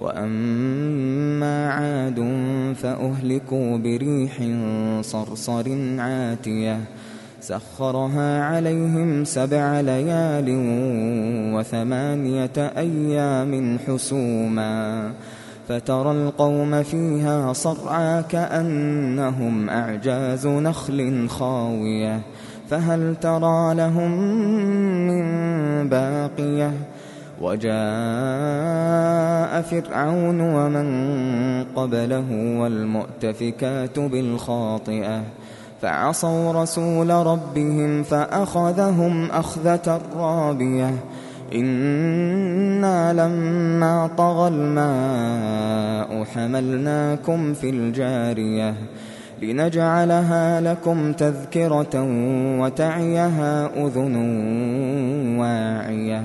وأما عاد فأهلكوا بريح صرصر عاتية سخرها عليهم سبع ليال وثمانية أيام حسوما فترى القوم فيها صرعى كأنهم أعجاز نخل خاوية فهل ترى لهم من باقية وجاء فرعون ومن قبله والمؤتفكات بالخاطئة فعصوا رسول ربهم فأخذهم أخذة رابية إنا لما طغى الماء حملناكم في الجارية لنجعلها لكم تذكرة وتعيها أذن واعية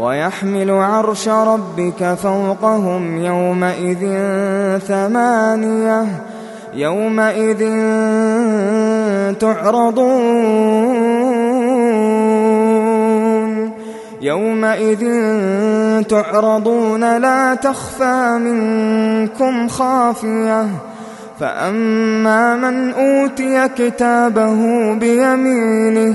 ويحمل عرش ربك فوقهم يومئذ ثمانية يومئذ تعرضون يومئذ تعرضون لا تخفى منكم خافية فأما من أوتي كتابه بيمينه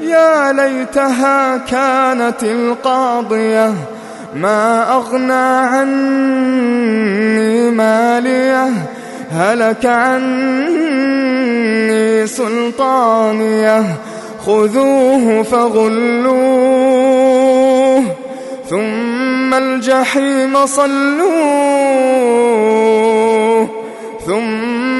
يا ليتها كانت القاضية ما أغنى عني مالية هلك عني سلطانية خذوه فغلوه ثم الجحيم صلوه